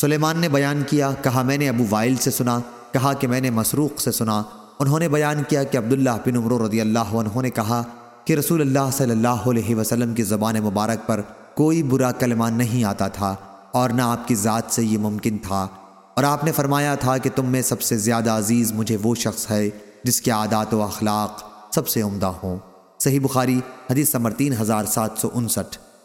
سلیمان نے بیان کیا، کہا، میں نے ابو وائل سے سنا، کہا کہ میں نے مسروق سے سنا۔ انہوں نے بیان کیا کہ عبداللہ بن عمرو رضی اللہ عنہ نے کہا کہ رسول اللہ صلی اللہ علیہ وسلم کی زبان مبارک پر کوئی برا کلمہ نہیں آتا تھا اور نہ آپ کی ذات سے یہ ممکن تھا۔ اور آپ نے فرمایا تھا کہ تم میں سب سے زیادہ عزیز مجھے وہ شخص ہے جس کے عادات و اخلاق سب سے عمدہ ہوں۔ صحیح بخاری، حدیث نمبر تین ہزار سات سو انسٹھ۔